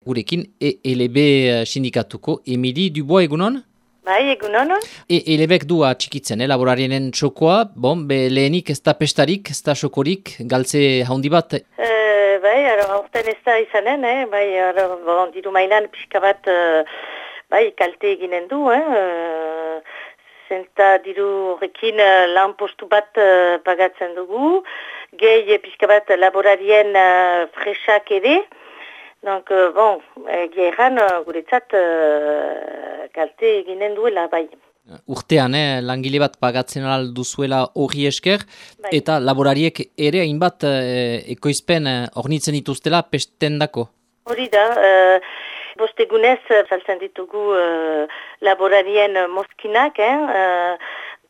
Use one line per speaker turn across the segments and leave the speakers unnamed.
Gurekin ELB eh, sindikatuko Emili Dubois egunon?
Bai, egunon.
ELBek du atxikitzen, eh, laborarienen txokoa, bon, be lehenik ez da pestarik, ez da xokorik, galtze haundi bat?
E, bai, aurten ez da izanen, eh? bai, aro, bon, diru mailan pixka bat, uh, bai, kalte eginen du, eh? zenta diru horrekin lan postu bat uh, pagatzen dugu, gehi pixka bat laborarien uh, fresak ere, Donc, euh, bon, egia erran, uh, guretzat, uh, kalte eginen duela, bai.
Urtean, eh, langile bat pagatzen duzuela hori esker, bai. eta laborariek ere hainbat eh, ekoizpen eh, ornitzen dituztela pesten dako?
Hori da, uh, bostegunez, saltzen ditugu uh, laborarien moskinak, eh,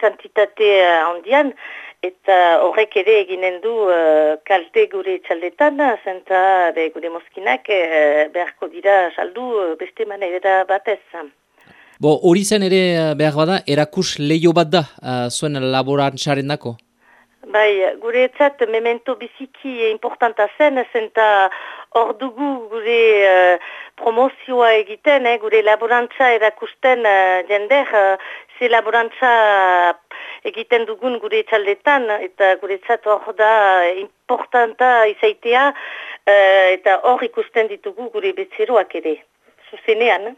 kantitate handian, Eta horrek ere eginen du uh, kalte gure txaldetan, zenta be, gure moskinak uh, beharko dira saldu uh, beste manera batez.
Bo, hori zen ere behar bada, erakus leio bat da uh, zuen laborantzaren dako?
Bai, gure etzat memento biziki importanta zen, zenta hor dugu gure uh, promozioa egiten, eh, gure laborantza erakusten uh, jender, uh, ze laborantza egiten dugun gure txaldetan, eta gure hor da importanta izaitea, uh, eta hor ikusten ditugu gure betzeroak ere, zuzenean.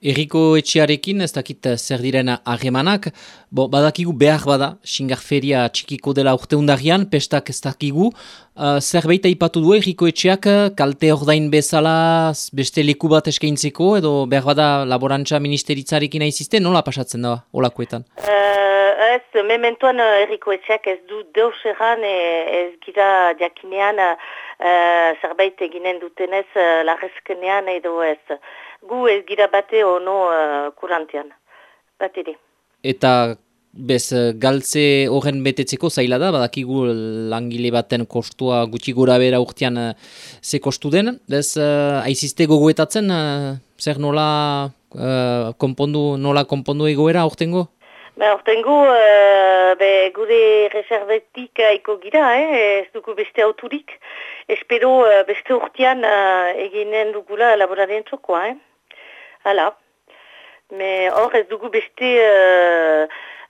Eriko etxearekin, ez dakit zer diren ahemanak, bo, badakigu behar bada, xingarferia txikiko dela urte undarian, pestak ez dakigu, uh, zerbait aipatu du Eriko etxeak kalte ordain bezala beste leku bat eskaintzeko, edo behar bada laborantza ministeritzarekin aizizte, nola pasatzen da, olakoetan?
Uh, ez, mementuan Eriko etxeak ez du deus erran, ez gira diakinean uh, zerbait eginen dutenez uh, larrezkenean edo ez gu ez gira bate ono uh, kurantean, bat ere.
Eta bez galtze horren betetzeko zaila da, badakigu langile baten kostua gutxi gura bera urtean uh, ze kostu den, bez uh, aizizte gogoetatzen, uh, zer nola uh, konpondu, nola konpondu egoera urtengo?
Ba, ortengo, uh, be, gure reservetik aiko gira, eh, ez dugu beste auturik. Espero uh, beste urtean uh, eginen dugula laborarien txokoa, eh? Hala. Me hor ez dugu beste uh,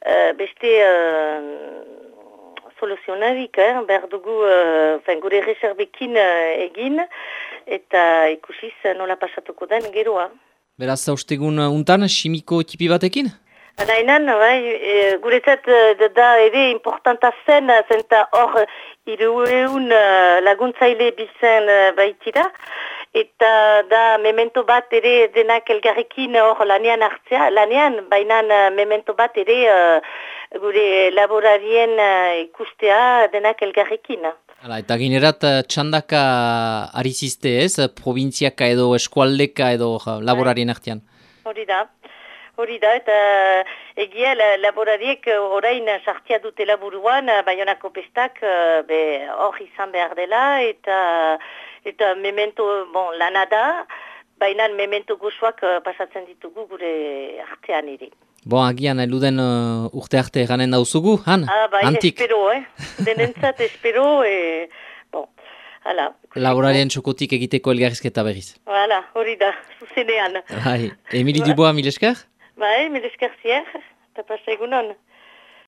uh, beste uh, soluzionarik, eh? behar dugu uh, gure reservekin uh, egin eta ikusiz nola pasatuko den geroa.
Beraz, zaustegun untan, simiko ekipi batekin?
Nainan, bai, e, guretzat da ere importanta zen, zenta hor irueun laguntzaile bizen baitira, eta da memento bat ere denak elgarrekin hor lanean hartzea, lanean bainan uh, memento bat ere uh, gure laborarien uh, ikustea denak elgarrekin.
Hala, eta ginerat txandaka arizizte ez, provintziaka edo eskualdeka edo laborarien artean?
Hori da. Hori da, eta egia laborariek orain sartia dute laburuan, baionako pestak hor izan behar dela, eta eta memento, bon, lana da, baina memento gozoak pasatzen ditugu gure artean ere.
Bon, agian, eluden uh, urte arte ganen dauzugu, han?
Ah, bai,
Antik.
espero, eh? Denentzat espero, e, bon, hala.
Laborarien txokotik egiteko elgarrizketa berriz.
Hala, hori da, zuzenean.
Bai, Emili Dubois, mil esker?
Bai, mil esker zier, eta pasa egunon.